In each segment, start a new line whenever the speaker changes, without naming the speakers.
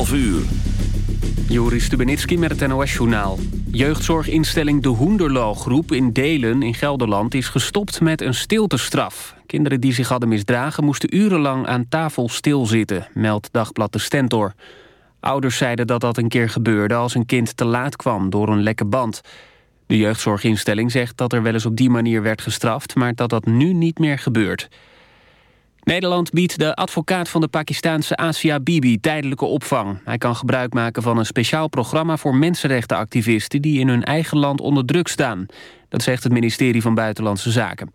11 uur.
Joris Stubenitski met het NOS-journaal. Jeugdzorginstelling De Hoenderloo Groep in Delen in Gelderland... is gestopt met een stiltestraf. Kinderen die zich hadden misdragen moesten urenlang aan tafel stilzitten... meldt Dagblad De Stentor. Ouders zeiden dat dat een keer gebeurde als een kind te laat kwam door een lekke band. De jeugdzorginstelling zegt dat er wel eens op die manier werd gestraft... maar dat dat nu niet meer gebeurt. Nederland biedt de advocaat van de Pakistaanse Asia Bibi tijdelijke opvang. Hij kan gebruik maken van een speciaal programma voor mensenrechtenactivisten... die in hun eigen land onder druk staan. Dat zegt het ministerie van Buitenlandse Zaken.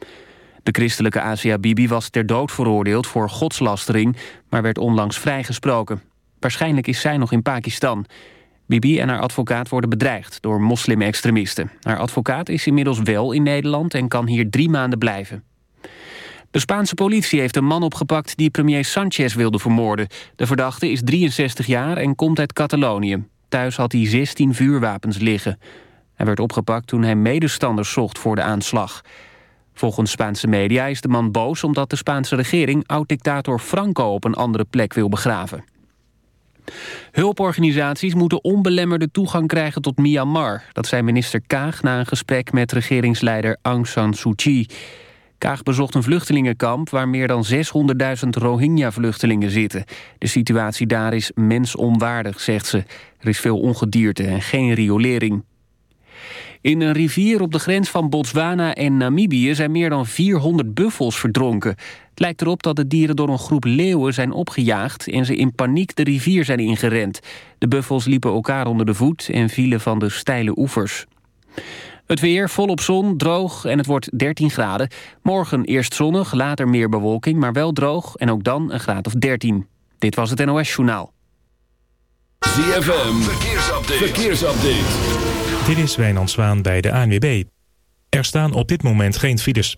De christelijke Asia Bibi was ter dood veroordeeld voor godslastering... maar werd onlangs vrijgesproken. Waarschijnlijk is zij nog in Pakistan. Bibi en haar advocaat worden bedreigd door moslim-extremisten. Haar advocaat is inmiddels wel in Nederland en kan hier drie maanden blijven. De Spaanse politie heeft een man opgepakt die premier Sanchez wilde vermoorden. De verdachte is 63 jaar en komt uit Catalonië. Thuis had hij 16 vuurwapens liggen. Hij werd opgepakt toen hij medestanders zocht voor de aanslag. Volgens Spaanse media is de man boos omdat de Spaanse regering... oud-dictator Franco op een andere plek wil begraven. Hulporganisaties moeten onbelemmerde toegang krijgen tot Myanmar. Dat zei minister Kaag na een gesprek met regeringsleider Aung San Suu Kyi. Kaag bezocht een vluchtelingenkamp waar meer dan 600.000 Rohingya-vluchtelingen zitten. De situatie daar is mensonwaardig, zegt ze. Er is veel ongedierte en geen riolering. In een rivier op de grens van Botswana en Namibië zijn meer dan 400 buffels verdronken. Het lijkt erop dat de dieren door een groep leeuwen zijn opgejaagd... en ze in paniek de rivier zijn ingerend. De buffels liepen elkaar onder de voet en vielen van de steile oevers. Het weer volop zon, droog en het wordt 13 graden. Morgen eerst zonnig, later meer bewolking, maar wel droog... en ook dan een graad of 13. Dit was het NOS Journaal.
ZFM, verkeersupdate. verkeersupdate.
Dit is Wijnand Zwaan bij de ANWB. Er staan op dit moment geen files.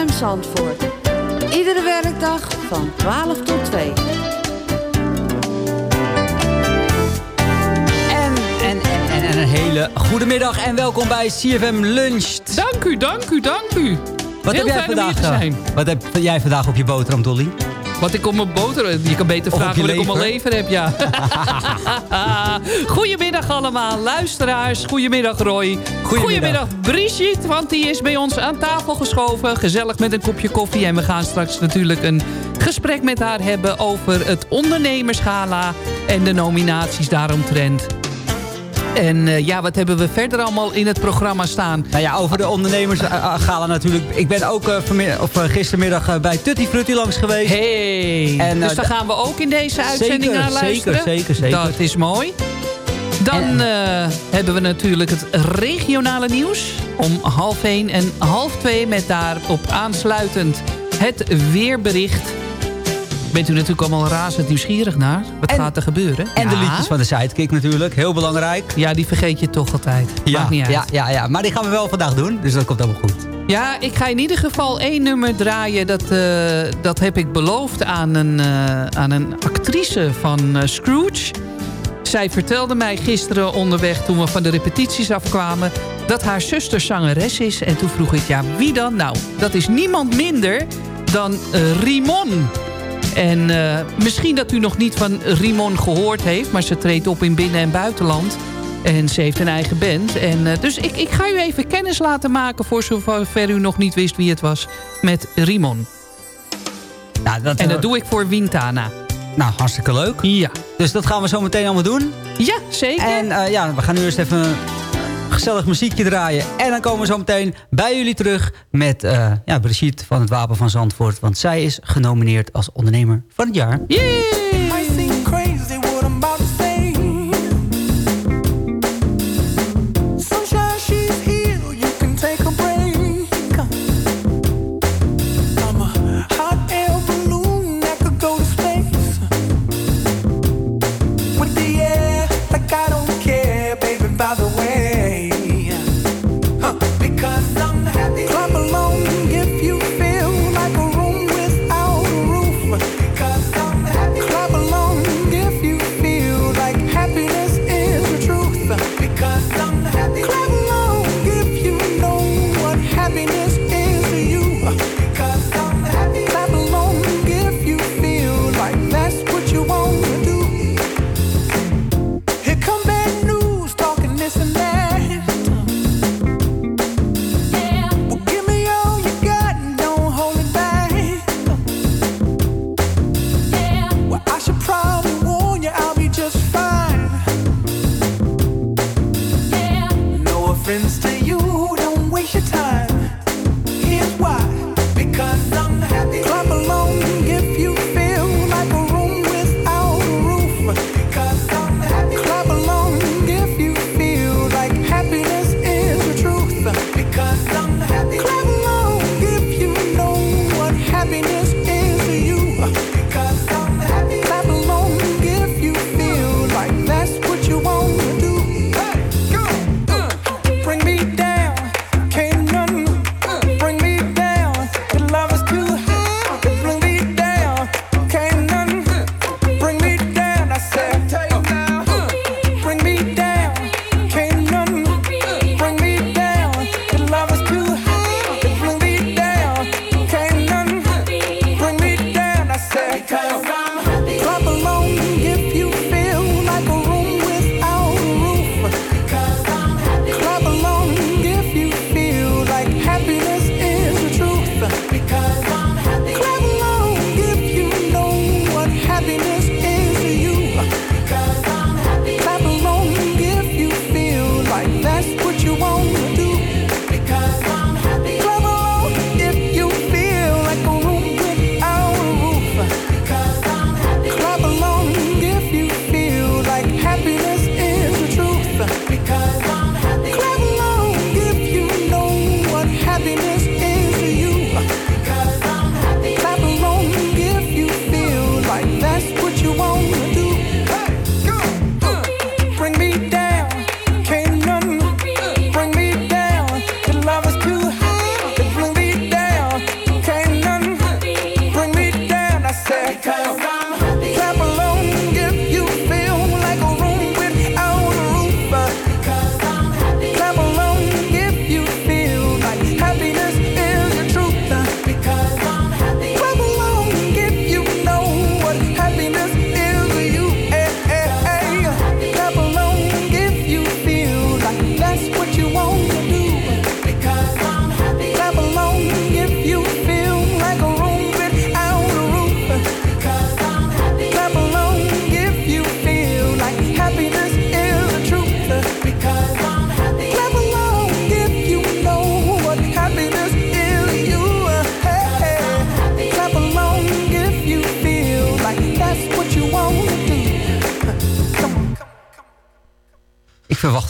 ZFM Zandvoort. Iedere werkdag van 12 tot 2.
En, en, en, en een hele goede middag en welkom bij CFM Lunch.
Dank u, dank u, dank u.
Wat
Heel
heb jij
fijn om hier
vandaag?
te
eh,
zijn.
Wat heb jij vandaag op je boterham, Dolly?
Wat ik op mijn boter... Je kan beter vragen wat ik op mijn
lever.
heb, ja. Goedemiddag allemaal, luisteraars. Goedemiddag Roy. Goedemiddag. Brigitte, want die is bij ons aan tafel geschoven. Gezellig met een kopje koffie. En we gaan straks natuurlijk een gesprek met haar hebben... over het ondernemerschala en de nominaties daaromtrent. En uh, ja, wat hebben we verder allemaal in het programma staan?
Nou ja, over de ondernemersgala natuurlijk. Ik ben ook uh, of, uh, gistermiddag bij Tutti Frutti langs geweest.
Hey, en, dus daar gaan we ook in deze uitzending
zeker,
naar luisteren?
Zeker, zeker, zeker.
Dat is mooi. Dan en, hebben we natuurlijk het regionale nieuws om half één en half twee... met daarop aansluitend het weerbericht bent u natuurlijk allemaal razend nieuwsgierig naar. Wat gaat er gebeuren?
En de liedjes van de Sidekick natuurlijk. Heel belangrijk.
Ja, die vergeet je toch altijd.
Ja,
Maakt niet uit.
ja, ja, ja, maar die gaan we wel vandaag doen. Dus dat komt allemaal goed.
Ja, ik ga in ieder geval één nummer draaien. Dat, uh, dat heb ik beloofd aan een, uh, aan een actrice van uh, Scrooge. Zij vertelde mij gisteren onderweg toen we van de repetities afkwamen... dat haar zuster zangeres is. En toen vroeg ik, ja, wie dan? Nou, dat is niemand minder dan Rimon. En uh, misschien dat u nog niet van Rimon gehoord heeft... maar ze treedt op in binnen- en buitenland. En ze heeft een eigen band. En, uh, dus ik, ik ga u even kennis laten maken... voor zover u nog niet wist wie het was... met Rimon.
Nou, dat,
en dat uh, doe ik voor Wintana.
Nou, hartstikke leuk.
Ja.
Dus dat gaan we zo meteen allemaal doen.
Ja, zeker.
En ja, we gaan nu eerst even gezellig muziekje draaien. En dan komen we zo meteen bij jullie terug met uh, ja, Brigitte van het Wapen van Zandvoort. Want zij is genomineerd als ondernemer van het jaar.
Yay!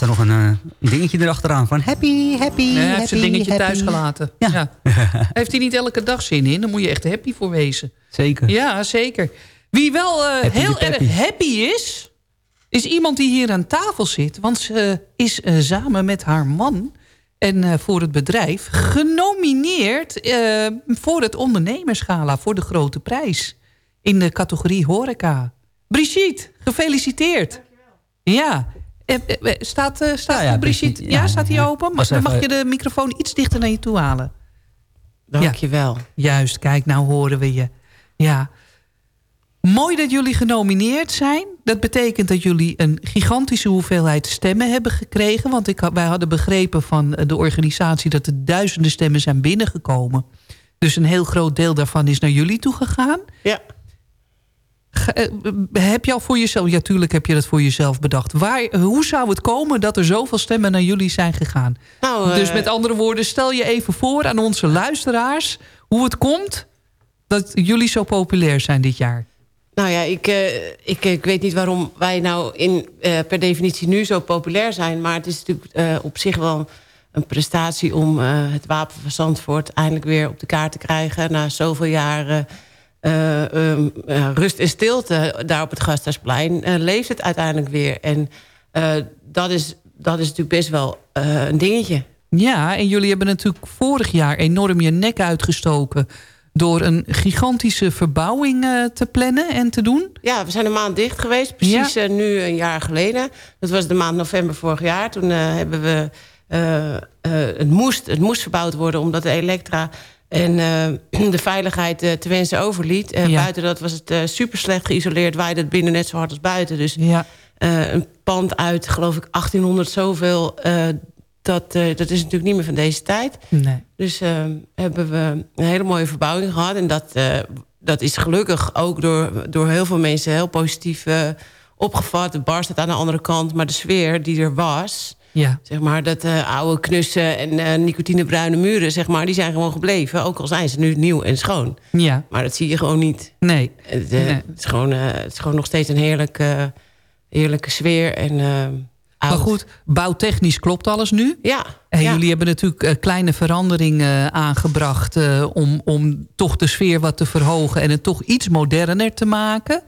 Er nog een, uh, dingetje erachteraan van happy, happy,
nee, hij
happy,
heeft zijn dingetje
happy.
thuis gelaten.
Ja.
Ja. heeft hij niet elke dag zin in? Dan moet je echt happy voor wezen.
Zeker.
Ja, zeker. Wie wel uh,
Happy
heel erg happy is... is iemand die hier aan tafel zit. Want ze is uh, samen met haar man... en uh, voor het bedrijf genomineerd... uh, voor het ondernemerschala voor de grote prijs. In de categorie horeca. Brigitte, gefeliciteerd. Ja, eh, staat, uh, staat
Ja, ja,
Brigitte... Ja,
ja,
staat hij
ja.
open? Dan mag
even-
je de microfoon iets dichter naar je toe halen.
Dankjewel.
Juist, kijk, nou horen we je. Ja. Mooi dat jullie genomineerd zijn. Dat betekent dat jullie een gigantische hoeveelheid stemmen hebben gekregen. Want ik, wij hadden begrepen van de organisatie... dat er duizenden stemmen zijn binnengekomen. Dus een heel groot deel daarvan is naar jullie toegegaan.
Ja.
Eh, Heb je al voor jezelf... Ja, tuurlijk heb je dat voor jezelf bedacht. Waar, hoe zou het komen dat er zoveel stemmen naar jullie zijn gegaan?
Nou,
Dus
eh,
met andere woorden, stel je even voor aan onze luisteraars... hoe het komt dat jullie zo populair zijn dit jaar.
Nou ja, ik, eh, ik, ik weet niet waarom wij nou in, per definitie nu zo populair zijn. Maar het is natuurlijk op zich wel een prestatie om het Wapen van Zandvoort eindelijk weer op de kaart te krijgen. Na zoveel jaren eh, ehm, eh, rust en stilte daar op het Gasthuisplein eh, leeft het uiteindelijk weer. En dat, is, dat is natuurlijk best wel een dingetje.
Ja, en jullie hebben natuurlijk vorig jaar enorm je nek uitgestoken... door een gigantische verbouwing te plannen en te doen.
Ja, we zijn een maand dicht geweest. Precies nu een jaar geleden. Dat was de maand november vorig jaar. Toen hebben we... het, moest, het moest verbouwd worden omdat de elektra en eh, de veiligheid eh, te wensen overliet.
Ja.
Buiten dat was het eh, super slecht geïsoleerd. Waaide het binnen net zo hard als buiten. Dus
Ja,
een pand uit, geloof ik, 1800 zoveel... dat, dat is natuurlijk niet meer van deze tijd.
nee.
Dus hebben we een hele mooie verbouwing gehad. En dat, dat is gelukkig ook door, door heel veel mensen heel positief opgevat. De bar staat aan de andere kant, maar de sfeer die er was...
Ja,
zeg maar, dat eh, oude knussen en eh, nicotinebruine muren... Zeg maar, die zijn gewoon gebleven. Ook al zijn ze nu nieuw en schoon.
ja,
Maar dat zie je gewoon niet.
nee.
Het, eh,
Nee.
het, is, gewoon, het is gewoon nog steeds een heerlijke, heerlijke sfeer. En,
Maar goed, bouwtechnisch klopt alles nu.
Ja,
En
ja.
jullie hebben natuurlijk kleine veranderingen aangebracht... om, om toch de sfeer wat te verhogen en het toch iets moderner te maken.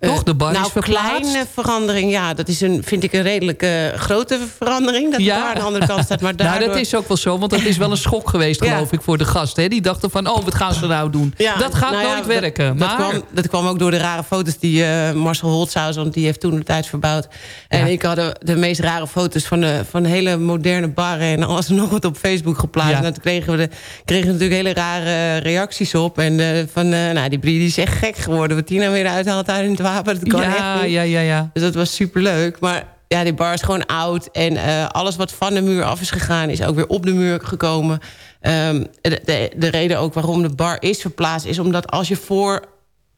Toch, de bar
nou,
is verplaatst.
kleine verandering, ja. Dat is een, vind ik een redelijke grote verandering. Dat
Ja.
de bar aan de andere kant staat. Maar
Nou,
daardoor...
dat is ook wel zo, want dat is wel een schok geweest,
Ja.
geloof ik, voor de gasten. Hè? Die dachten van, oh, wat gaan ze nou doen?
Ja,
dat gaat
nou
nooit
dat-
werken.
Dat,
maar,
kwam, dat kwam ook door de rare foto's die eh, Marcel Holthuis... want die heeft toen de tijd verbouwd. En ik had de, de meest rare foto's van de, van hele moderne barren... en alles en nog wat op Facebook geplaatst. En toen kregen we, de, kregen we natuurlijk hele rare reacties op. En eh, van, eh, nou, die Brie die is echt gek geworden. Wat die nou weer uithaalt uit in het wapen, dat kan echt
ja,
niet.
ja, ja, ja.
Dus dat was superleuk. Maar ja, die bar is gewoon oud. En eh, alles wat van de muur af is gegaan... is ook weer op de muur gekomen. Ehm, de, de, de reden ook waarom de bar is verplaatst... is omdat als je voor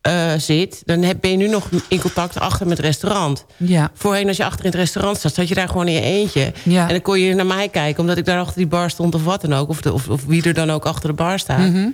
eh, zit... dan heb, ben je nu nog in contact achter met het restaurant.
ja.
Voorheen als je achter in het restaurant zat... zat je daar gewoon in je eentje.
Ja.
En dan kon je naar mij kijken... omdat ik daar achter die bar stond of wat dan ook. Of, de, of, of wie er dan ook achter de bar staat.
Mhm.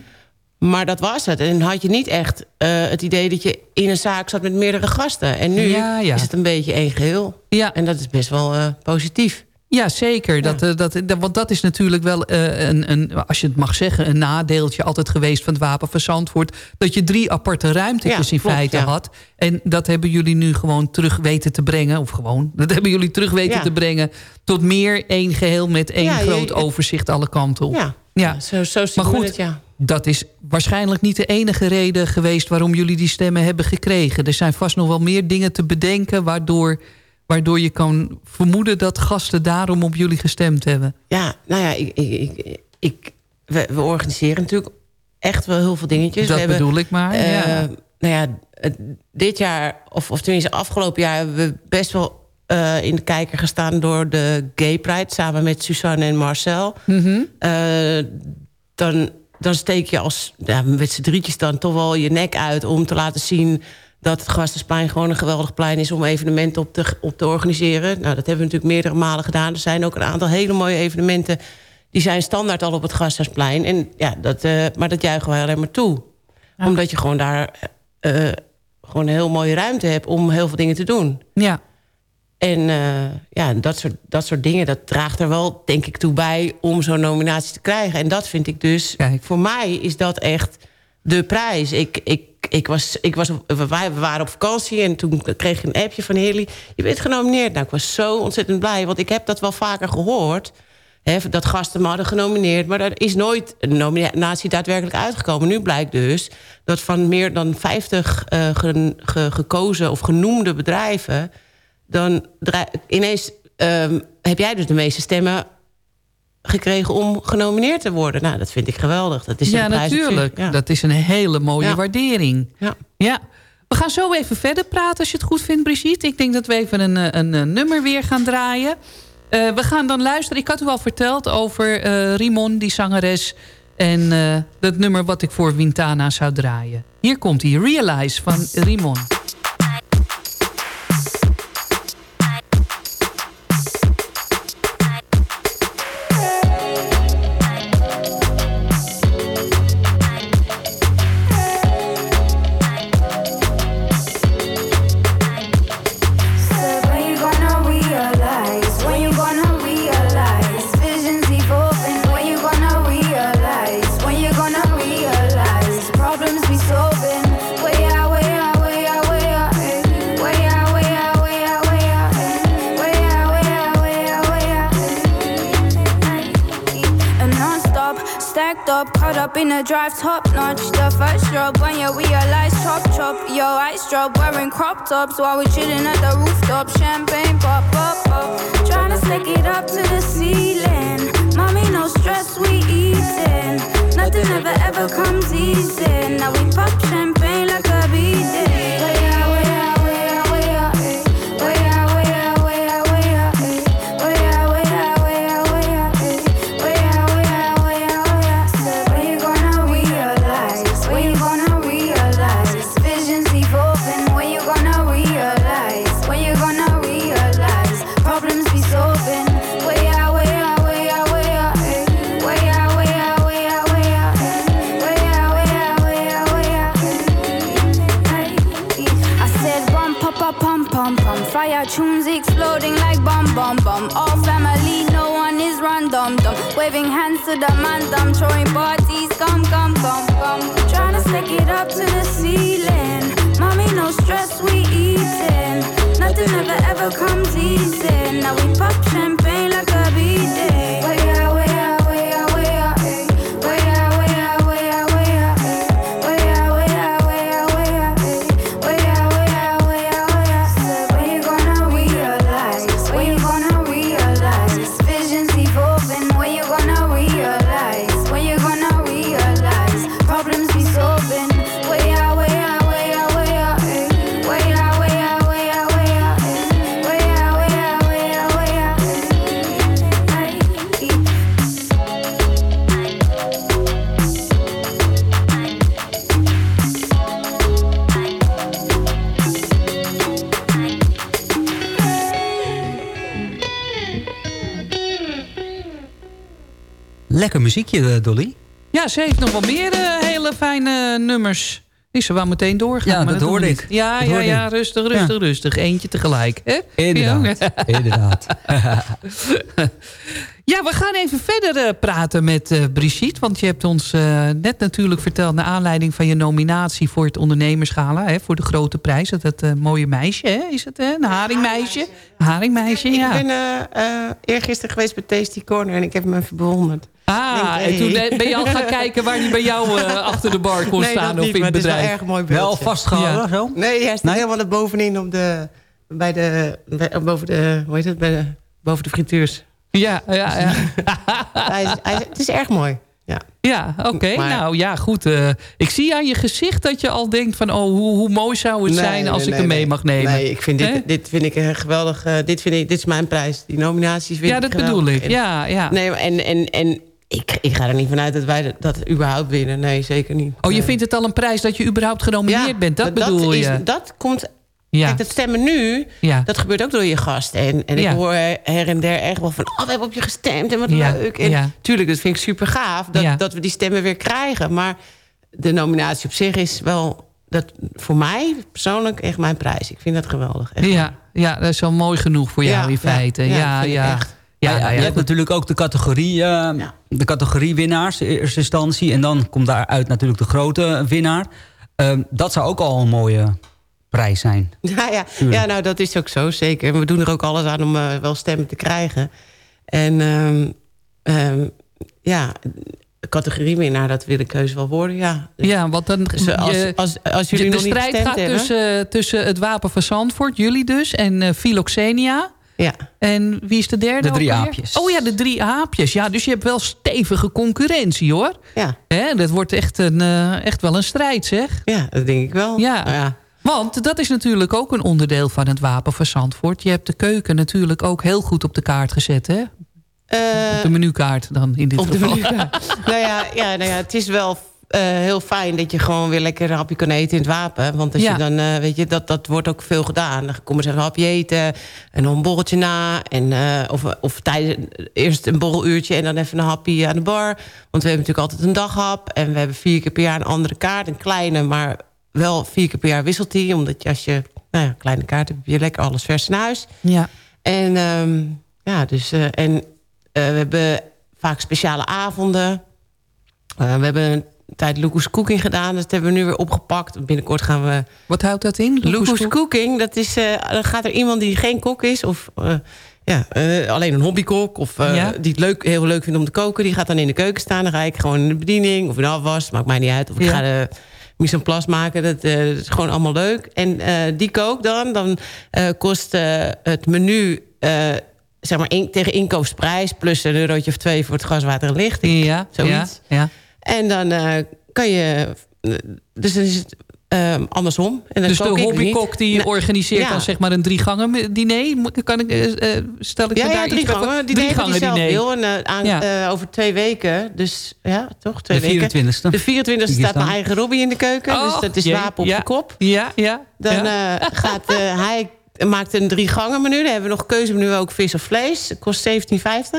Maar dat was het. En had je niet echt eh, het idee dat je in een zaak zat met meerdere gasten. En nu
Ja, ja.
is het een beetje één geheel.
Ja.
En dat is best wel eh, positief.
Ja, zeker. Dat, eh, dat, dat, want dat is natuurlijk wel eh, een, een, als je het mag zeggen... een nadeeltje altijd geweest van het Wapen van Zandvoort... dat je drie aparte ruimtetjes
Ja,
in
klopt,
feite
ja.
had. En dat hebben jullie nu gewoon terug weten te brengen. Of gewoon, dat hebben jullie terug weten te brengen... tot meer één geheel met één
je-
groot overzicht alle kanten op.
Ja,
Ja.
zo, zo zien
Maar goed,
het, ja.
Dat is waarschijnlijk niet de enige reden geweest... waarom jullie die stemmen hebben gekregen. Er zijn vast nog wel meer dingen te bedenken... waardoor, waardoor je kan vermoeden dat gasten daarom op jullie gestemd hebben.
Ja, nou ja, ik, ik, ik, ik- we, we organiseren natuurlijk echt wel heel veel dingetjes.
dat
we hebben,
bedoel ik maar.
eh,
ja.
Nou ja, dit jaar, of, of tenminste afgelopen jaar... hebben we best wel eh, in de kijker gestaan door de Gay Pride... samen met Suzanne en Marcel.
Mhm.
Eh, dan, dan steek je als ja, met z'n drietjes dan toch wel je nek uit... om te laten zien dat het Gastensplein gewoon een geweldig plein is... om evenementen op te, op te organiseren. Nou, dat hebben we natuurlijk meerdere malen gedaan. Er zijn ook een aantal hele mooie evenementen... die zijn standaard al op het Gasthuisplein. En, ja, dat, eh, maar dat juichen wij alleen maar toe. Omdat je gewoon daar eh, gewoon een heel mooie ruimte hebt... om heel veel dingen te doen.
ja.
En uh, ja, dat soort, dat soort dingen, dat draagt er wel, denk ik, toe bij... om zo'n nominatie te krijgen. En dat vind ik dus... Kijk. Voor mij is dat echt de prijs. Ik, ik, ik was, ik was, we waren op vakantie en toen kreeg ik een appje van Haley. Je bent genomineerd. Nou, ik was zo ontzettend blij, want ik heb dat wel vaker gehoord... Hè, dat gasten me hadden genomineerd. Maar er is nooit een nominatie daadwerkelijk uitgekomen. Nu blijkt dus dat van meer dan 50 uh, ge, ge, gekozen of genoemde bedrijven dan ineens um, heb jij dus de meeste stemmen gekregen om genomineerd te worden. Nou, dat vind ik geweldig. Dat is
ja, natuurlijk. Ja. Dat is een hele mooie waardering. Ja. ja. We gaan zo even verder praten als je het goed vindt, Brigitte. Ik denk dat we even een, een, een nummer weer gaan draaien. Uh, we gaan dan luisteren. Ik had u al verteld over uh, Rimon, die zangeres... en uh, dat nummer wat ik voor Wintana zou draaien. Hier komt hij, Realize van Rimon.
Up in a drive top notch. The first drop when you realize chop chop. Yo, ice drop wearing crop tops while we chilling at the rooftop. Champagne pop up up. Trying to stick it up to the ceiling. Mommy, no stress, we eating. Nothing ever ever comes easy. Now we pop champagne like a beating. Throwing parties, come, come, come, come. Trying to stick it up to the ceiling. Mommy, no stress, we eating. Nothing ever, ever comes easy. Now we pop champagne like a B-day.
Lekker muziekje, eh, Dolly.
Ja, ze heeft nog wel meer uh, hele fijne nummers. Is ze wel meteen doorgaan.
Ja, dat, dat hoorde ik.
Ja, ja, ja, rustig, rustig, ja. rustig. Eentje tegelijk. Hè?
Inderdaad. Inderdaad.
ja, we gaan even verder uh, praten met uh, Brigitte. Want je hebt ons uh, net natuurlijk verteld... naar aanleiding van je nominatie voor het ondernemerschala... Hè, voor de grote prijs. Dat, dat mooie meisje, hè? is het hè? een haringmeisje? Haringmeisje, ja.
Ik ben eergisteren geweest bij Tasty Corner... en ik heb hem bewonderd.
Ah, en toen ben je al gaan kijken waar die bij jou uh, achter de bar kon
nee,
staan
of
niet,
in
het bedrijf.
Wel erg mooi beeld.
Wel vastgehouden ja. zo?
Nee, hij staat helemaal er bovenin op de, bij de, bij, boven de, hoe heet het, bij de, boven de frituurs.
Ja, ja, ja.
hij is, hij, het is erg mooi. Ja,
ja oké. Okay. Nou ja, goed. Uh, ik zie aan je gezicht dat je al denkt van... oh, hoe, hoe mooi zou het nee, zijn als nee, ik hem mee mag nemen.
Nee, ik vind dit, dit vind ik een geweldig... Uh, dit, vind ik, dit is mijn prijs. Die nominaties vind
ja,
ik
dat bedoel ik. Ja, ja.
Nee, en, en, en ik, ik, ga er niet vanuit dat wij dat überhaupt winnen. Nee, zeker niet.
Oh, je vindt het al een prijs dat je überhaupt genomineerd
ja,
bent? Dat, bedoel
dat
je?
Is, dat komt... Ja. Kijk, dat stemmen nu, ja. dat gebeurt ook door je gast. En, en ik hoor her en der echt wel van... oh, we hebben op je gestemd en wat leuk. En tuurlijk, dat vind ik super gaaf dat, dat we die stemmen weer krijgen. Maar de nominatie op zich is wel dat voor mij persoonlijk echt mijn prijs. Ik vind dat geweldig. Echt.
Ja, ja, dat is al mooi genoeg voor jou
Ja,
in feite.
ja,
Ja, ja.
echt.
Ja,
Ja, je hebt natuurlijk ook de categorie, eh, de categorie winnaars in eerste instantie. En dan komt daaruit natuurlijk de grote winnaar. Ehm, dat zou ook al een mooie prijs zijn.
Ja, ja. ja, nou dat is ook zo, zeker. We doen er ook alles aan om eh, wel stemmen te krijgen. En ehm, ehm, ja, categorie winnaar, dat wil ik heus wel worden, ja.
ja, want dan...
Dus, eh, als,
je-
als, als jullie
de
nog niet
strijd
gestemd
gaat
hebben...
tussen, tussen het Wapen van Zandvoort, jullie dus, en eh Philoxenia.
Ja.
En wie is de derde?
De drie aapjes.
Oh ja, de drie aapjes. Ja, dus je hebt wel stevige concurrentie, hoor.
Ja.
Hè, dat wordt echt, een, eh, echt wel een strijd, zeg.
ja, dat denk ik wel.
Ja.
Nou ja.
Want dat is natuurlijk ook een onderdeel van het Wapen van Zandvoort. Je hebt de keuken natuurlijk ook heel goed op de kaart gezet, hè?
Eh,
Op de menukaart dan in dit
Op de
geval.
menukaart. nou, ja, ja, nou ja, het is wel eh, heel fijn dat je gewoon weer lekker een hapje kan eten in het wapen. Want als
Ja.
je dan, eh, weet je, dat, dat wordt ook veel gedaan. Dan kom eens even een hapje eten en een borreltje na. En, of, of tijdens, eerst een borreluurtje en dan even een hapje aan de bar. Want we hebben natuurlijk altijd een daghap. En we hebben vier keer per jaar een andere kaart. Een kleine, maar wel vier keer per jaar wisselt die. Omdat je als je nou ja, kleine kaart hebt, heb je lekker alles vers in huis.
Ja.
En ehm, ja, dus eh, en eh, we hebben vaak speciale avonden. Eh, we hebben een tijd Lucas Cooking gedaan. Dat hebben we nu weer opgepakt. Binnenkort gaan we...
Wat houdt dat in?
Lucas Cooking, dat is... dan gaat er iemand die geen kok is... of ja, alleen een hobbykok... of
Ja.
die het leuk, heel leuk vindt om te koken... die gaat dan in de keuken staan. Dan ga ik gewoon in de bediening of in de afwas. Maakt mij niet uit. Of ik ga de mise en place maken. Dat, eh, dat is gewoon allemaal leuk. En eh, die kook dan. Dan eh, kost het menu... zeg maar in- tegen inkoopsprijs... plus een eurotje of twee voor het gas, water en licht.
Ja, ja,
Zoiets.
ja.
En dan kan je... Dus dan is het ehm, andersom. En dan
Dus de hobbykok die
Nou,
organiseert
ja.
dan zeg maar een drie gangen diner. Kan ik, eh, stel ik
Ja,
me
ja,
daar
drie
iets
gangen. Die
drie
drie
gangen diner.
wil. En, eh, aan,
Ja.
over twee weken. Dus ja, toch? Twee
De
weken.
24e.
De 24e
Die is
staat mijn eigen Robbie in de keuken.
Oh,
dus dat is
jee,
wapen op zijn kop.
Ja, ja.
Dan gaat hij maakt een drie gangen menu. Dan hebben we nog keuzemenu ook vis of vlees. Dat kost 17,50.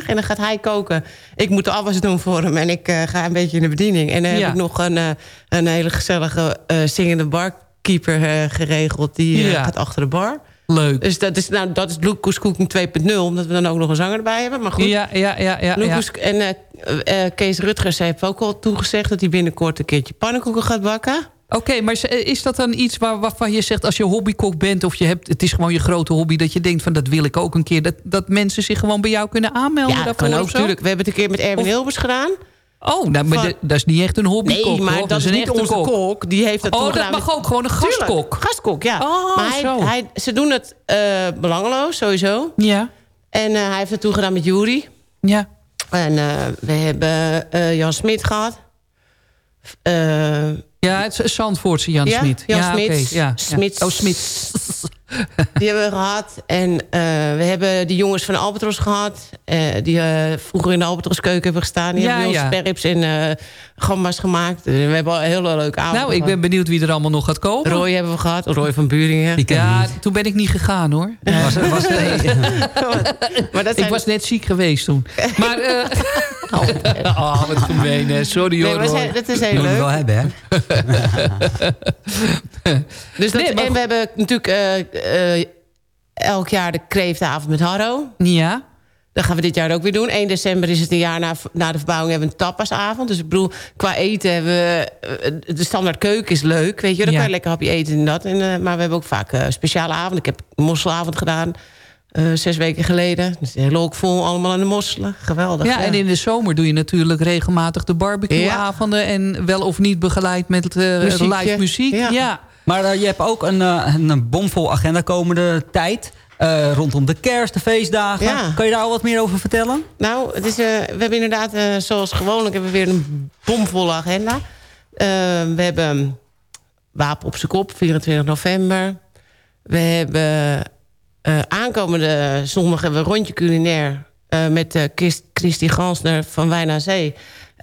En dan gaat hij koken. Ik moet de afwas doen voor hem. En ik eh, ga een beetje in de bediening. En dan heb ik nog een, eh, een hele gezellige eh, zingende barkeeper geregeld. Die
Ja.
gaat achter de bar.
Leuk.
Dus dat is, nou, dat is Lucas Cooking 2.0. Omdat we dan ook nog een zanger erbij hebben. Maar goed.
Ja, ja, ja, ja.
en Kees Rutgers heeft ook al toegezegd... dat hij binnenkort een keertje pannenkoeken gaat bakken.
Oké, maar is dat dan iets waar, waarvan je zegt... als je hobbykok bent of je hebt, het is gewoon je grote hobby... dat je denkt van dat wil ik ook een keer... dat, dat mensen zich gewoon bij jou kunnen aanmelden
Ja, dat
daarvoor
kan ook natuurlijk. We hebben het een keer met Erwin Hilbers gedaan.
Oh, nou, maar
Van-
de- dat is niet echt een hobbykok,
Nee, maar
hoor.
dat is
een
niet onze kok. Die heeft dat
Oh, dat
gedaan
mag
met-
ook, gewoon een
Tuurlijk,
gastkok.
gastkok, ja.
Oh,
maar hij,
zo.
hij, ze doen het eh, belangeloos, sowieso.
Ja,
En eh, hij heeft het toen gedaan met Jury.
ja.
En eh, we hebben eh, Jan Smit gehad.
Ja, het is Zandvoortse Jan
ja,
Smit.
Jan
ja,
Smit.
ja, ja. Oh, Smit.
Die hebben we gehad. En eh, we hebben die jongens van Albatros gehad. eh, die eh, vroeger in de Albatros keuken hebben gestaan. Die
Ja,
hebben ons
ja.
sperrips en eh gambas gemaakt. En we hebben al een hele leuke avond
Nou, ik ben benieuwd wie er allemaal nog gaat komen.
Roy hebben we gehad. Roy van Buringen.
Ik
Ja,
niet.
toen ben ik niet gegaan, hoor.
Was, was
maar dat
Ik
zijn,
was net ziek geweest toen. Maar, eh oh, wat gemeen, hè. Sorry,
nee,
hoor.
maar
Roy.
zijn- dat is heel
moet je wel
leuk.
hebben, hè?
Dus dat,
Nee, maar
en we hebben natuurlijk eh, elk jaar de kreeftavond met Harro.
Ja,
Dat gaan we dit jaar ook weer doen. 1 december is het een jaar na, na de verbouwing hebben we een tapasavond. Dus ik bedoel, qua eten hebben we... eh, De standaard keuken is leuk, weet je. Dan
Ja.
kan je lekker hapje eten en dat. En, eh, maar we hebben ook vaak speciale avonden. Ik heb mosselavond gedaan. zes weken geleden. Dus hok vol allemaal aan de mosselen. Geweldig.
ja, en in de zomer doe je natuurlijk regelmatig de barbecueavonden... en wel of niet begeleid met live muziek. Ja.
Maar eh, je hebt ook een, eh, een bomvol agenda komende tijd. eh, rondom de kerst, de feestdagen.
Ja.
Kan je daar al wat meer over vertellen?
Nou, het is, we hebben inderdaad, zoals gewoonlijk... hebben we weer een bomvolle agenda. We hebben Wapen op zijn kop, 24 november. We hebben aankomende zondag hebben we een rondje culinair... met Christy Gansner van Wijn aan Zee.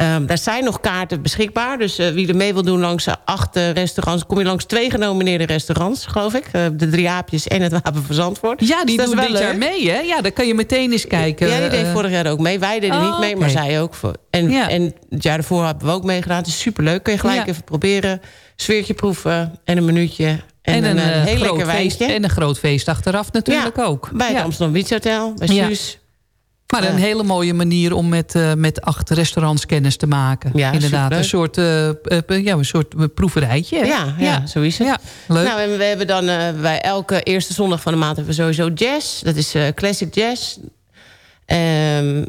Um, daar zijn nog kaarten beschikbaar. Dus uh, wie er mee wil doen langs acht uh, restaurants... kom je langs twee genomineerde restaurants, geloof ik. Uh, de Drie Aapjes en het Wapen van Zandvoort.
Ja, die
dus
doen dit leuk. jaar mee, hè? Ja, dan kan je meteen eens kijken.
Ja, die deed vorig jaar ook mee. Wij deden oh, niet mee, okay. maar zij ook. En, ja. en het jaar ervoor hebben we ook meegedaan. Het is superleuk. Kun je gelijk ja. even proberen. Sfeertje proeven en een minuutje.
En, en een, een heel lekker feest, En een groot feest achteraf natuurlijk
ja,
ook.
Bij het Amsterdam Beach Hotel, bij Suus.
Maar een hele mooie manier om met, uh, met acht restaurants kennis te maken. Ja, Inderdaad, een soort, uh, uh, ja, een soort proeverijtje.
Ja, ja, ja, zo is het. Ja, leuk. Nou, en we hebben dan bij elke eerste zondag van de maand hebben we sowieso jazz. Dat is classic jazz. Um,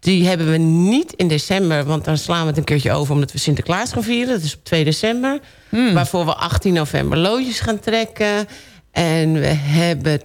die hebben we niet in december, want dan slaan we het een keertje over... omdat we Sinterklaas gaan vieren, dat is op 2 december. Hmm. Waarvoor we 18 november loodjes gaan trekken. En we hebben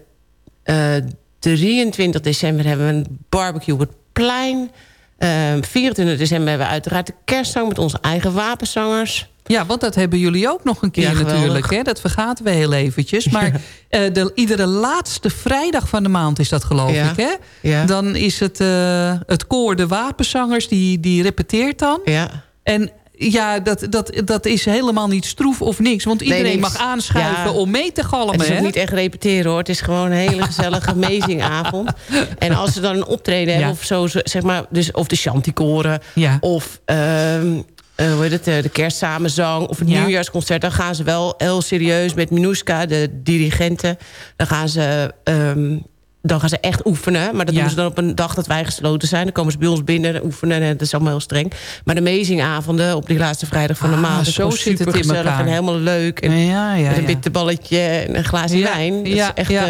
23 december hebben we een barbecue op het plein. Uh, 24 december hebben we uiteraard de kerstzang met onze eigen wapenzangers.
Ja, want dat hebben jullie ook nog een keer ja, natuurlijk. Hè? Dat vergaten we heel eventjes. Maar uh, de, iedere laatste vrijdag van de maand is dat geloof
ja.
ik. Hè? Ja. Dan is het, uh, het koor de wapenzangers, die, die repeteert dan.
Ja.
En ja, dat, dat, dat is helemaal niet stroef of niks. Want iedereen nee, mag aanschuiven ja, om mee te galmen.
Het is
hè?
niet echt repeteren hoor. Het is gewoon een hele gezellige amazing avond. En als ze dan een optreden hebben of zo, zeg maar, dus, of de chanticoren
ja.
of uh, uh, hoe heet het, de kerstsamenzang of het ja. nieuwjaarsconcert... dan gaan ze wel heel serieus met Minuska, de dirigenten... dan gaan ze... Um, dan gaan ze echt oefenen. Maar dat ja. doen ze dan op een dag dat wij gesloten zijn. Dan komen ze bij ons binnen oefenen. En dat is allemaal heel streng. Maar de amazingavonden op die laatste vrijdag van de
ah,
maand...
zo zit het in elkaar.
en helemaal leuk. En
ja, ja,
met een bitterballetje en een glaasje wijn. Dat, is echt, uh,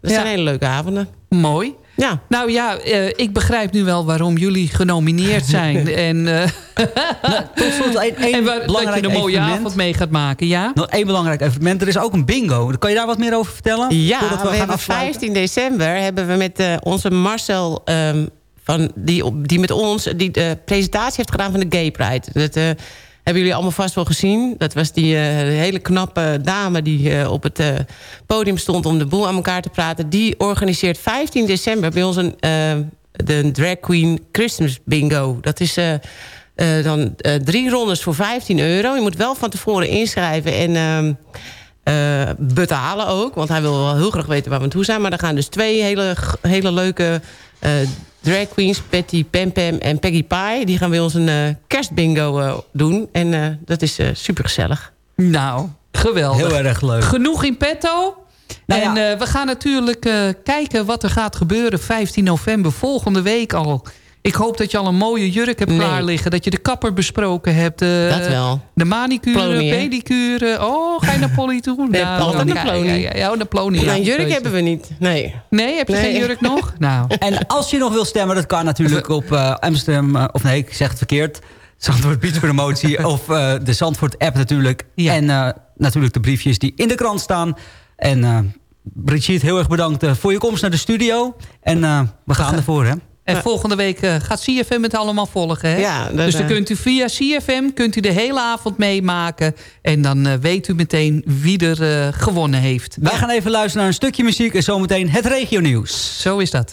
dat zijn hele leuke avonden.
Mooi.
Ja.
Nou ja, uh, ik begrijp nu wel waarom jullie genomineerd zijn. en uh,
nou, tot slot een, een
en waar, dat je een mooie
evenement.
avond mee gaat maken. Ja?
Nog één belangrijk evenement. Er is ook een bingo. Kan je daar wat meer over vertellen?
Ja, we, we hebben 15 december hebben we met uh, onze Marcel... Um, van die, die met ons die de presentatie heeft gedaan van de Gay Pride. Dat, uh, hebben jullie allemaal vast wel gezien. Dat was die uh, hele knappe dame die uh, op het uh, podium stond... om de boel aan elkaar te praten. Die organiseert 15 december bij ons een, de Drag Queen Christmas Bingo. Dat is dan drie rondes voor 15 euro. Je moet wel van tevoren inschrijven en... ehm, betalen ook, want hij wil wel heel graag weten waar we aan toe zijn. Maar er gaan dus twee hele, hele leuke drag queens, Patty Pam Pam en Peggy Pie... die gaan bij ons een uh, kerstbingo uh, doen. En uh, dat is super gezellig.
Nou, geweldig.
Heel erg leuk.
Genoeg in petto. Nou en ja. we gaan natuurlijk kijken wat er gaat gebeuren 15 november, volgende week al... Ik hoop dat je al een mooie jurk hebt nee. klaar liggen. Dat je de kapper besproken hebt. De,
dat wel.
De manicure, Plonie, pedicure. Oh, ga je naar Polly toe?
Nee, nou, altijd naar Plonie.
Ja, ja, ja, de Plonie.
Ja, een jurk hebben we niet. Nee.
Nee, heb je nee. geen jurk nog? nou.
En als je nog wil stemmen, dat kan natuurlijk op uh, Amsterdam... Uh, of nee, ik zeg het verkeerd. Zandvoort Beach Promotie. of uh, de Zandvoort app natuurlijk. Ja. En natuurlijk de briefjes die in de krant staan. En Brigitte, heel erg bedankt voor je komst naar de studio. En we gaan ervoor, hè?
En ja. volgende week uh, gaat CFM het allemaal volgen. Hè?
Ja, dat,
dus dan kunt u via CFM kunt u de hele avond meemaken. En dan uh, weet u meteen wie er gewonnen heeft.
Wij gaan even luisteren naar een stukje muziek en zometeen het regionieuws.
Zo is dat.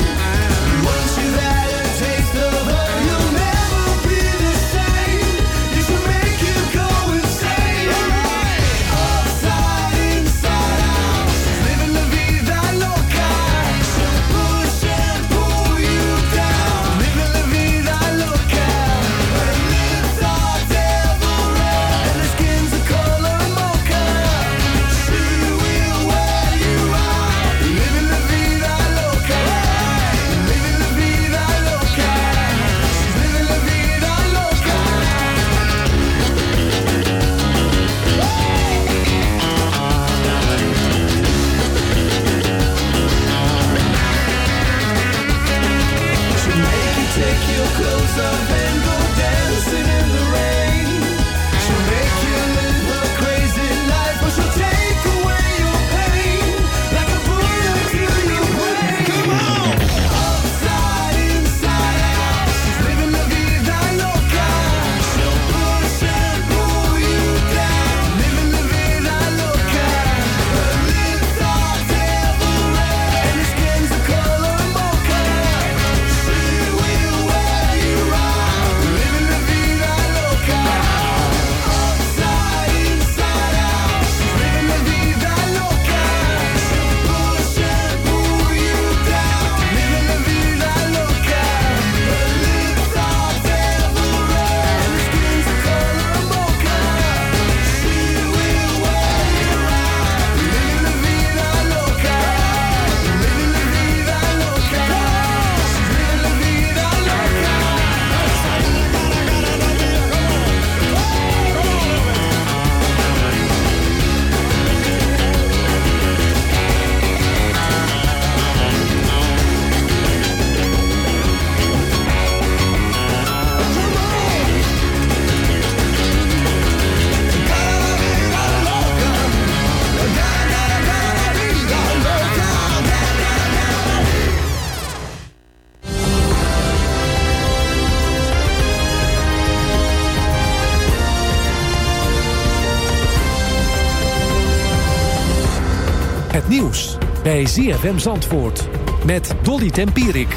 Bij ZFM Zandvoort met Dolly Tempierik.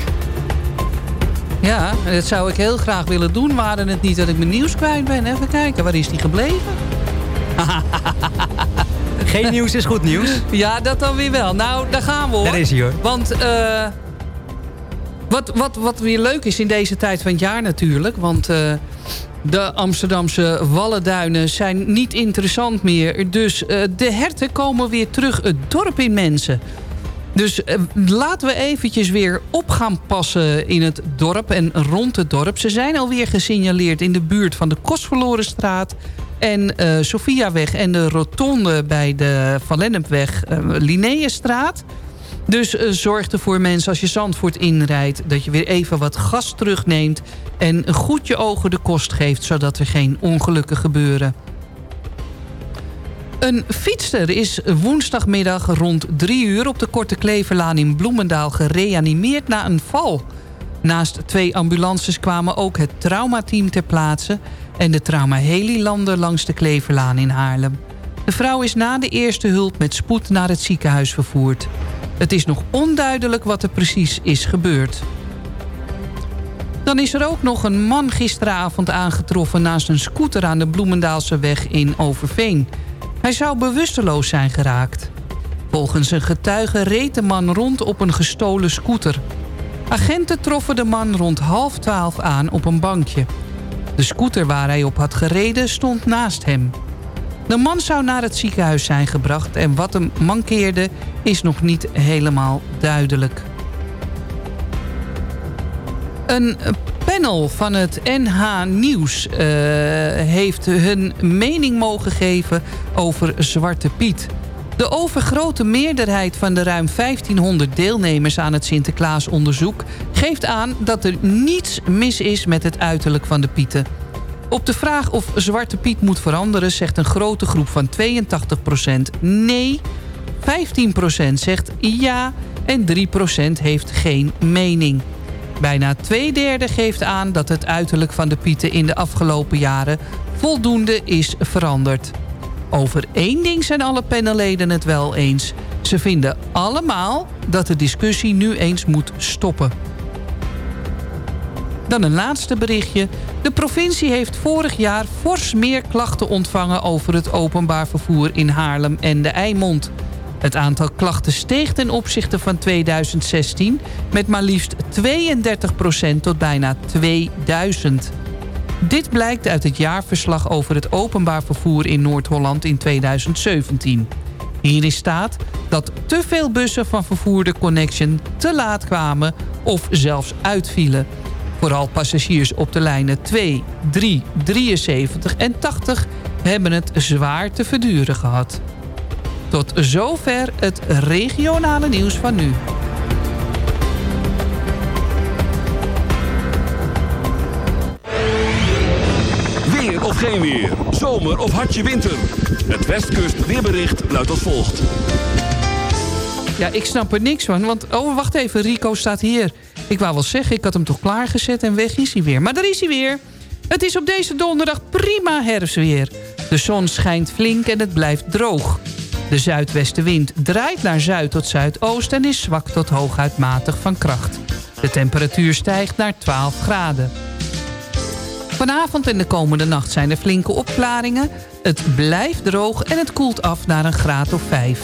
Ja, dat zou ik heel graag willen doen. Waren het niet dat ik mijn nieuws kwijt ben. Even kijken, waar is die gebleven?
Geen nieuws is goed nieuws.
Ja, dat dan weer wel. Nou, daar gaan we hoor.
Daar is hij hoor.
Want eh, wat, wat, wat weer leuk is in deze tijd van het jaar natuurlijk. Want eh, de Amsterdamse wallenduinen zijn niet interessant meer. Dus eh, de herten komen weer terug het dorp in mensen. Dus eh, laten we eventjes weer op gaan passen in het dorp en rond het dorp. Ze zijn alweer gesignaleerd in de buurt van de Kostverlorenstraat... en eh Sophiaweg en de rotonde bij de Van Lennepweg eh. Dus zorg ervoor mensen als je Zandvoort inrijdt... dat je weer even wat gas terugneemt... en goed je ogen de kost geeft... zodat er geen ongelukken gebeuren. Een fietster is woensdagmiddag rond drie uur... op de Korte Kleverlaan in Bloemendaal gereanimeerd na een val. Naast twee ambulances kwamen ook het traumateam ter plaatse... en de traumaheli landde langs de Kleverlaan in Haarlem. De vrouw is na de eerste hulp met spoed naar het ziekenhuis vervoerd. Het is nog onduidelijk wat er precies is gebeurd. Dan is er ook nog een man gisteravond aangetroffen... naast een scooter aan de Bloemendaalse weg in Overveen. Hij zou bewusteloos zijn geraakt. Volgens een getuige reed de man rond op een gestolen scooter. Agenten troffen de man rond half twaalf aan op een bankje. De scooter waar hij op had gereden stond naast hem. De man zou naar het ziekenhuis zijn gebracht... en wat hem mankeerde is nog niet helemaal duidelijk. Een panel van het NH Nieuws uh, heeft hun mening mogen geven over Zwarte Piet. De overgrote meerderheid van de ruim 1500 deelnemers aan het Sinterklaasonderzoek... geeft aan dat er niets mis is met het uiterlijk van de Pieten. Op de vraag of Zwarte Piet moet veranderen zegt een grote groep van 82% nee... 15% zegt ja en 3% heeft geen mening. Bijna twee derde geeft aan dat het uiterlijk van de pieten in de afgelopen jaren voldoende is veranderd. Over één ding zijn alle panelleden het wel eens. Ze vinden allemaal dat de discussie nu eens moet stoppen. Dan een laatste berichtje. De provincie heeft vorig jaar fors meer klachten ontvangen... over het openbaar vervoer in Haarlem en de Eimond. Het aantal klachten steeg ten opzichte van 2016... met maar liefst 32% tot bijna 2000. Dit blijkt uit het jaarverslag over het openbaar vervoer in Noord-Holland in 2017. Hierin staat dat te veel bussen van vervoerde Connection te laat kwamen of zelfs uitvielen. Vooral passagiers op de lijnen 2, 3, 73 en 80 hebben het zwaar te verduren gehad. Tot zover het regionale nieuws van nu.
Weer of geen weer. Zomer of hartje winter. Het Westkust weerbericht luidt als volgt.
Ja, ik snap er niks van. Want, oh, wacht even, Rico staat hier. Ik wou wel zeggen, ik had hem toch klaargezet en weg is hij weer. Maar daar is hij weer. Het is op deze donderdag prima herfstweer. De zon schijnt flink en het blijft droog. De zuidwestenwind draait naar zuid tot zuidoost... en is zwak tot hooguit matig van kracht. De temperatuur stijgt naar 12 graden. Vanavond en de komende nacht zijn er flinke opklaringen. Het blijft droog en het koelt af naar een graad of 5.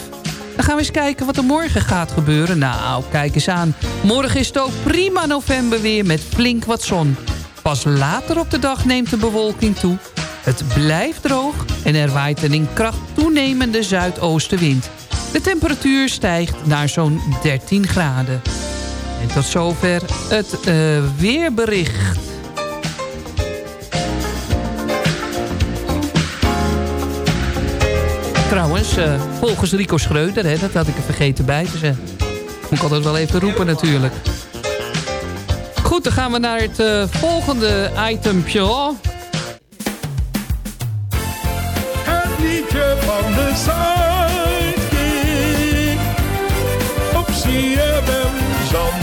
Dan gaan we eens kijken wat er morgen gaat gebeuren. Nou, kijk eens aan. Morgen is het ook prima november weer met flink wat zon. Pas later op de dag neemt de bewolking toe. Het blijft droog en er waait een in kracht toenemende zuidoostenwind. De temperatuur stijgt naar zo'n 13 graden. En tot zover het uh, weerbericht. Trouwens, uh, volgens Rico Schreuder, hè, dat had ik er vergeten bij te zeggen. Moet ik altijd wel even roepen natuurlijk. Goed, dan gaan we naar het uh, volgende itempje.
Liedje van de Zuidkiek op CFM Zandvoort.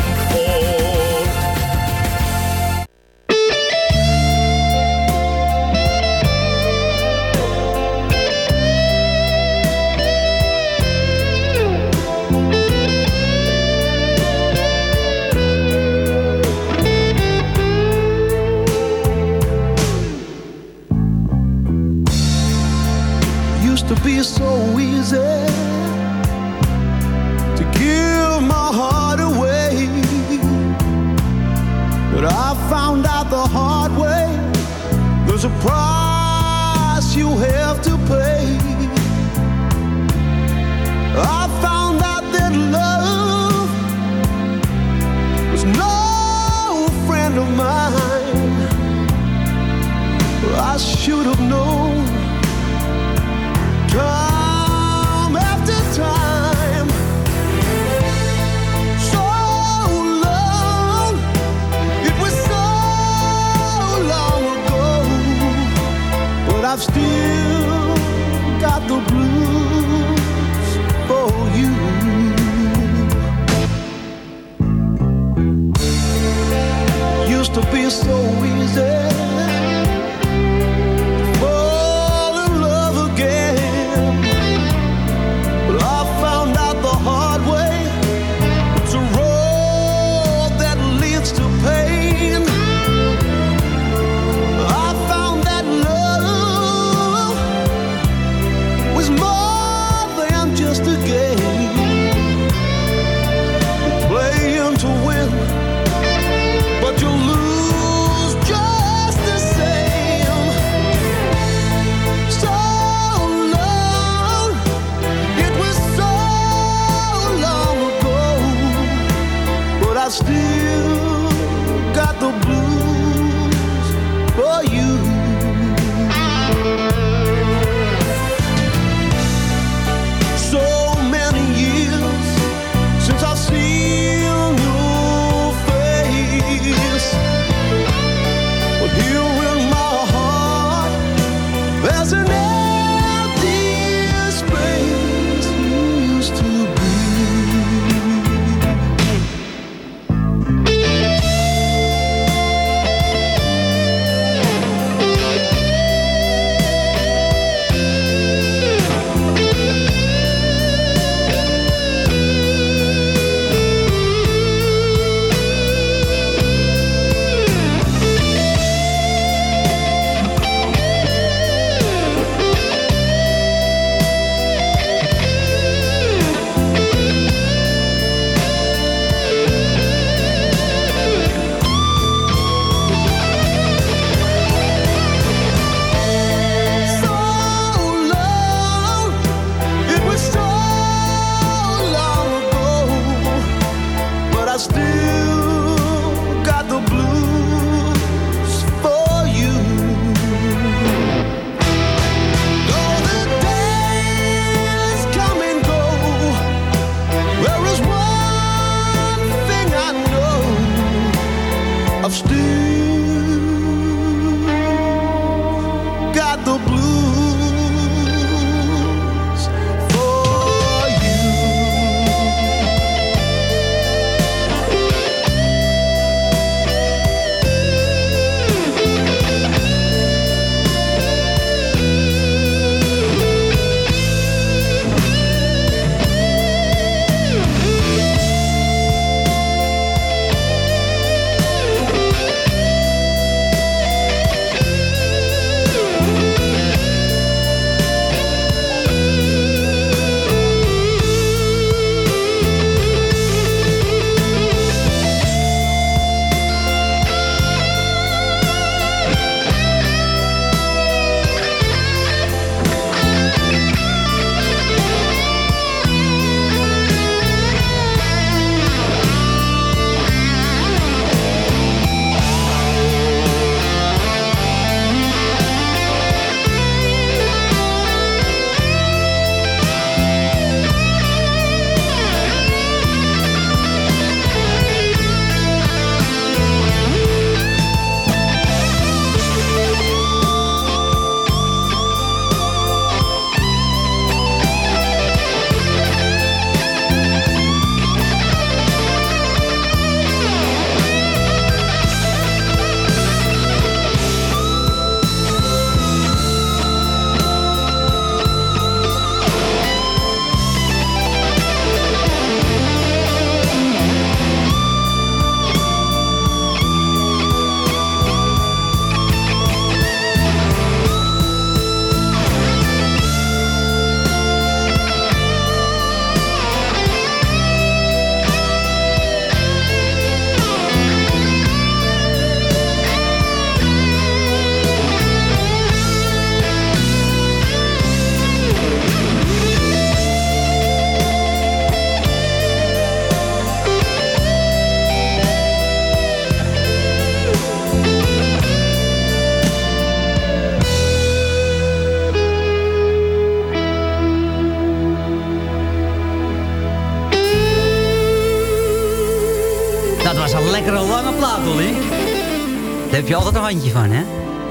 Dolly. Daar heb je altijd een handje van, hè?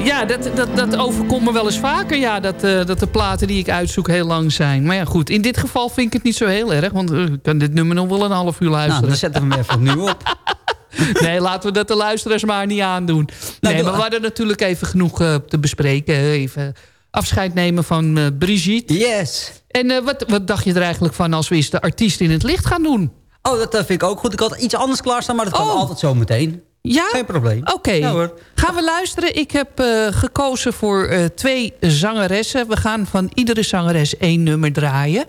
Ja, dat, dat, dat overkomt me wel eens vaker. Ja, dat, eh, dat de platen die ik uitzoek heel lang zijn. Maar ja, goed. In dit geval vind ik het niet zo heel erg. Want eh, ik kan dit nummer nog wel een half uur luisteren.
Nou, dan zetten we hem even opnieuw op.
Nee, laten we dat de luisteraars maar niet aandoen. Nee,
doe-
maar we hadden natuurlijk even genoeg eh, te bespreken. Even afscheid nemen van Brigitte.
Yes.
En wat, wat dacht je er eigenlijk van als we eens de artiest in het licht gaan doen?
Oh, dat vind ik ook goed. Ik had iets anders klaarstaan, maar dat kan
Oh.
altijd zo meteen.
Ja?
Geen probleem.
Oké,
Ja,
gaan we luisteren. Ik heb eh, gekozen voor eh, twee zangeressen. We gaan van iedere zangeres één nummer draaien.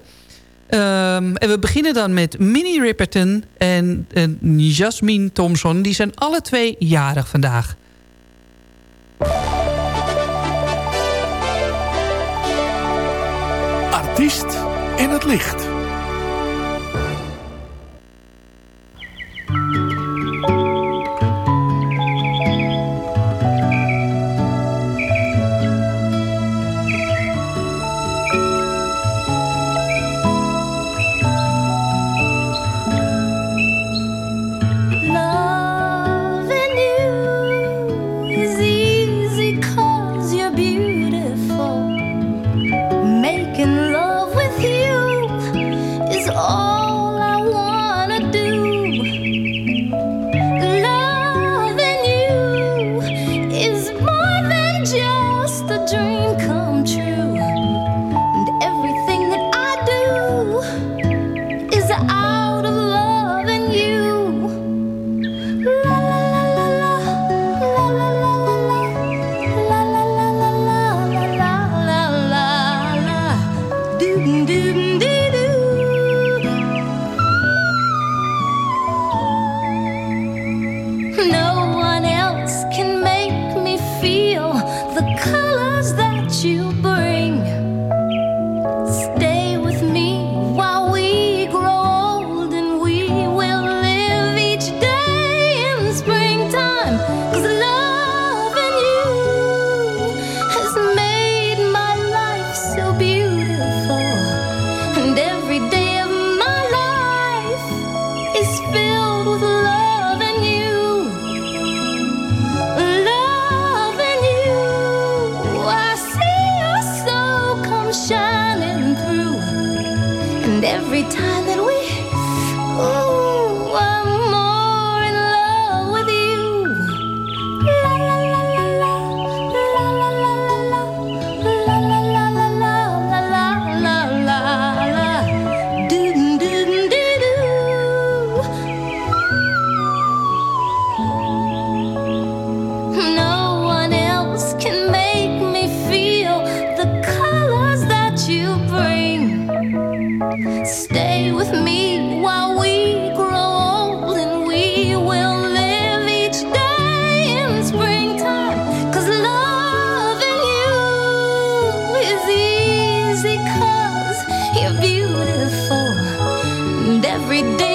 Ehm, en we beginnen dan met Minnie Riperton en, en Jasmine Thompson. Die zijn alle twee jarig vandaag.
Artiest in het licht.
every
day.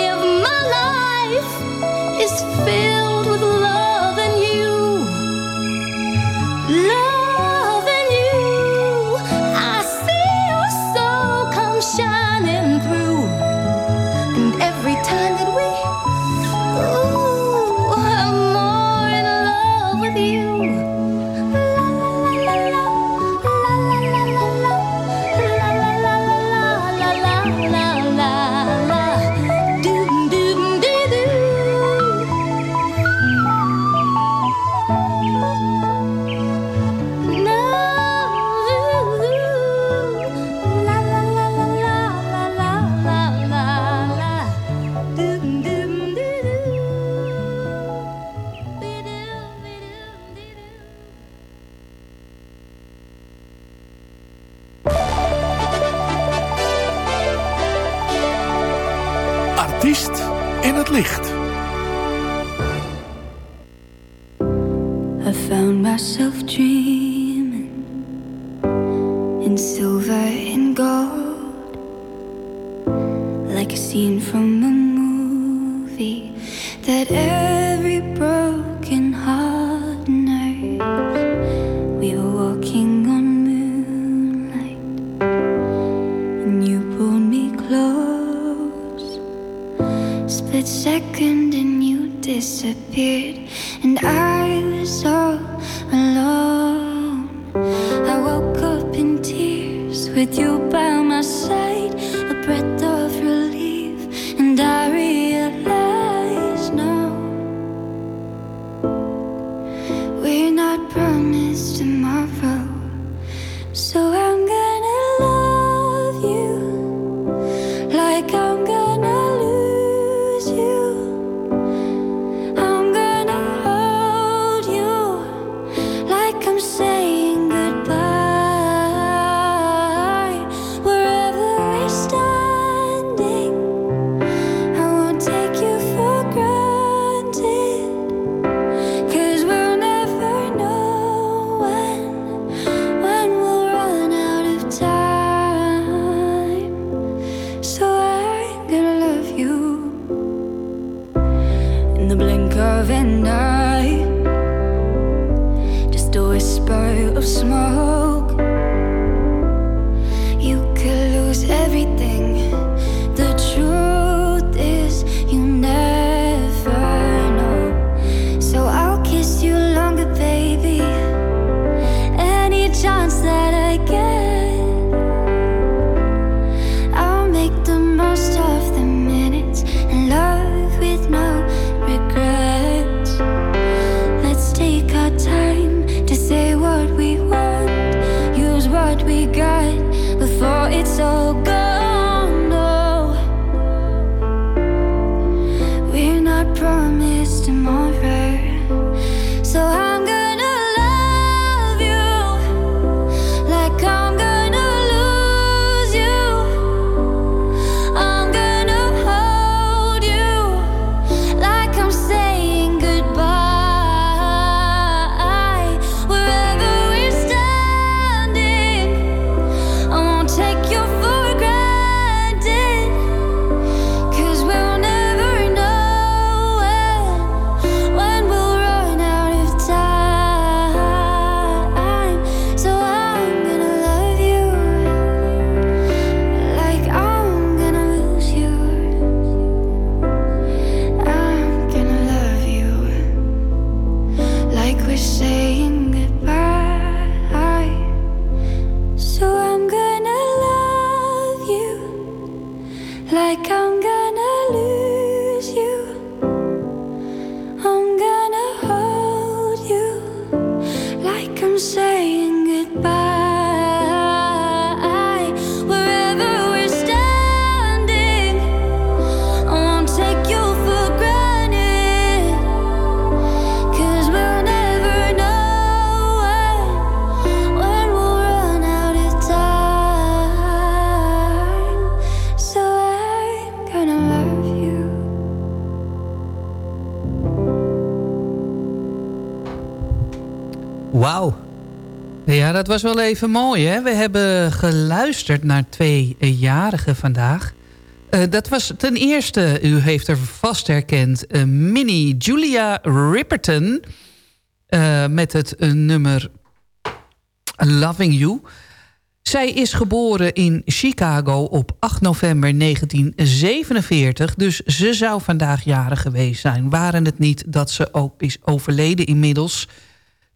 Dat was wel even mooi, hè? We hebben geluisterd naar twee jarigen vandaag. Eh, dat was ten eerste, u heeft er vast herkend... eh, Minnie Julia Ripperton... eh, met het nummer Loving You. Zij is geboren in Chicago op 8 november 1947. Dus ze zou vandaag jarig geweest zijn. Waren het niet dat ze ook is overleden inmiddels...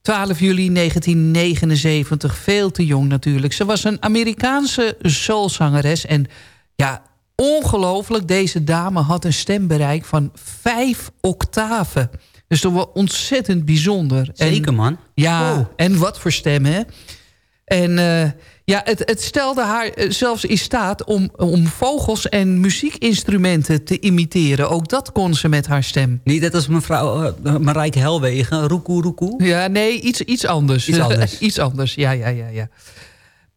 12 juli 1979, veel te jong natuurlijk. Ze was een Amerikaanse soulzangeres. En ja, ongelooflijk, deze dame had een stembereik van vijf octaven. Dus dat was ontzettend bijzonder.
Zeker,
En-
man.
Ja, en wat voor stem, hè? En eh, ja, het, het stelde haar eh, zelfs in staat om, om vogels en muziekinstrumenten te imiteren. Ook dat kon ze met haar stem.
Niet net als mevrouw uh, Marijke Helwegen, roekoe roekoe.
Ja, nee, iets, iets anders.
Iets anders.
iets anders, ja, ja, ja, ja.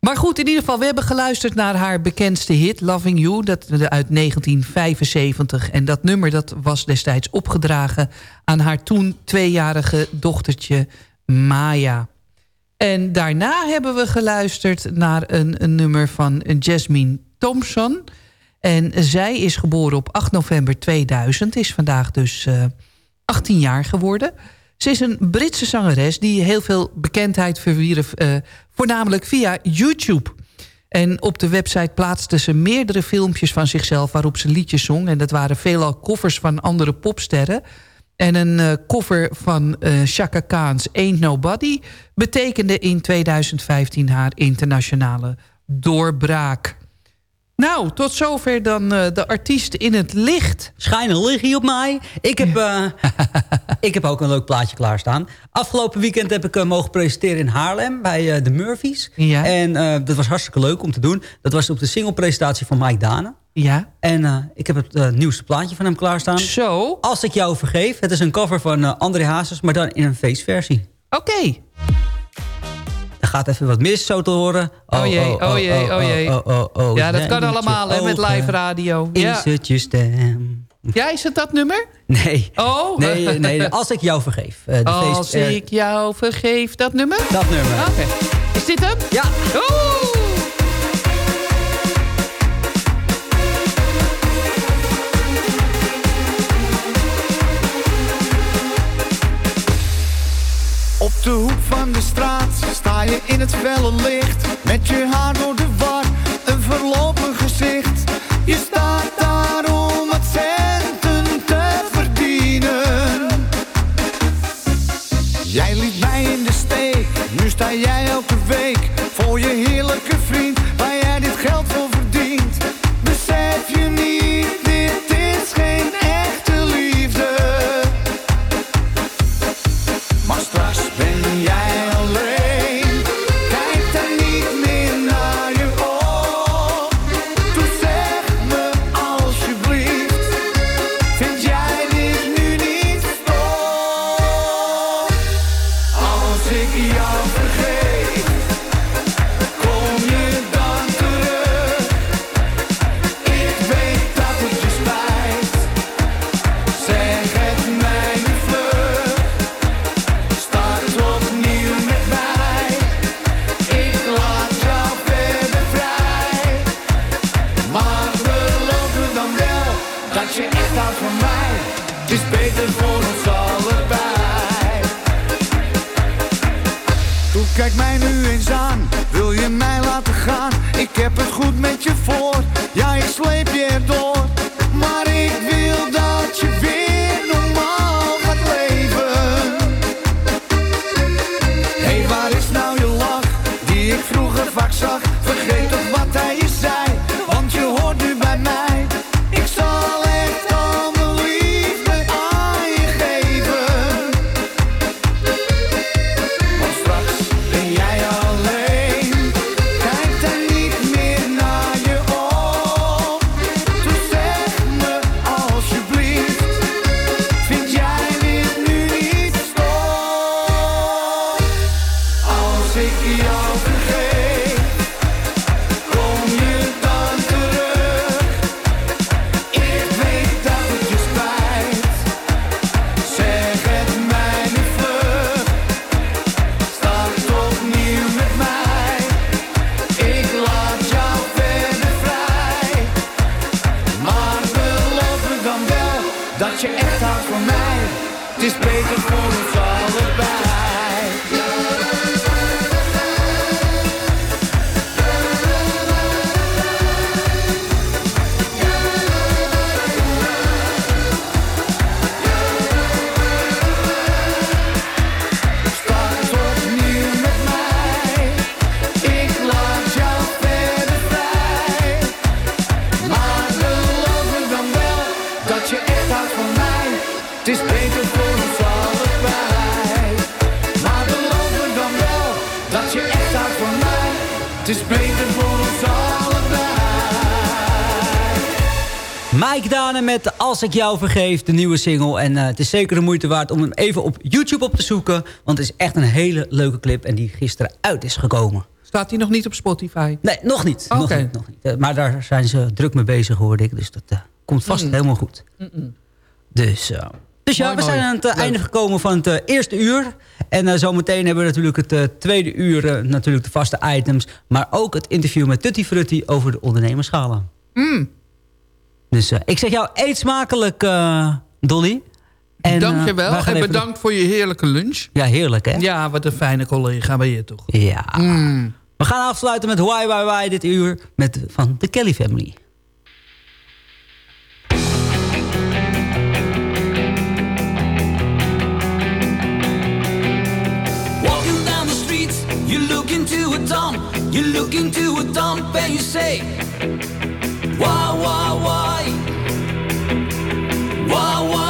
Maar goed, in ieder geval, we hebben geluisterd naar haar bekendste hit... Loving You, dat uit 1975. En dat nummer dat was destijds opgedragen... aan haar toen tweejarige dochtertje Maya. En daarna hebben we geluisterd naar een, een nummer van Jasmine Thompson. En zij is geboren op 8 november 2000. Is vandaag dus uh, 18 jaar geworden. Ze is een Britse zangeres die heel veel bekendheid verwierf... Uh, voornamelijk via YouTube. En op de website plaatste ze meerdere filmpjes van zichzelf... waarop ze liedjes zong. En dat waren veelal koffers van andere popsterren. En een uh, cover van Chaka Khan's Ain't Nobody... betekende in 2015 haar internationale doorbraak. Nou, tot zover dan uh, de artiest in het licht.
Schijnen liggie op mij. Ik heb, uh, ik heb ook een leuk plaatje klaarstaan. Afgelopen weekend heb ik uh, mogen presenteren in Haarlem bij de Murphys.
Ja.
En dat was hartstikke leuk om te doen. Dat was op de singlepresentatie van Mike Dane.
Ja.
En ik heb het nieuwste plaatje van hem klaarstaan.
Zo.
Als ik jou vergeef. Het is een cover van André Hazes, maar dan in een feestversie.
Oké. Okay.
Er gaat even wat mis, zo te horen.
Oh, jee, oh, jee, oh jee.
Oh, oh, oh,
ja, dat kan allemaal hè, met live radio.
Is
ja.
het je stem?
Ja, is het dat nummer?
Nee.
Oh?
Nee, nee als ik jou vergeef.
De als feest, uh, ik jou vergeef, dat nummer?
Dat nummer.
Oké. Okay. Is dit hem?
Ja.
Oeh!
Felle licht. Als ik jou
vergeef, de nieuwe single. En uh, het is zeker de moeite waard om hem even op YouTube op te zoeken. Want het is echt een hele leuke clip en die gisteren uit is gekomen.
Staat hij nog niet op Spotify?
Nee, nog niet.
Oké.
Nog niet, nog niet. Eh, Maar daar zijn ze druk mee bezig, hoorde ik. Dus dat eh, komt vast
Mm.
helemaal goed. Dus, eh, dus ja,
Mooi,
we zijn
mooi.
aan het eh, einde gekomen van het eh, eerste uur. En eh, zometeen hebben we natuurlijk het eh, tweede uur... eh, natuurlijk de vaste items. Maar ook het interview met Tutti Frutti over de ondernemerschala.
Mm.
Dus eh, ik zeg jou, eet smakelijk, eh, Dolly. En, eh,
Dankjewel.
wij gaan
en
even-
bedankt voor je heerlijke lunch.
Ja, heerlijk hè?
Ja, wat een fijne collega ben je toch.
Ja.
Mm.
We gaan afsluiten met Why Why Why dit uur met, van de Kelly Family.
Walking down the streets, you look into a dump, you look into a dump and you say, Why, why, why? Why, why,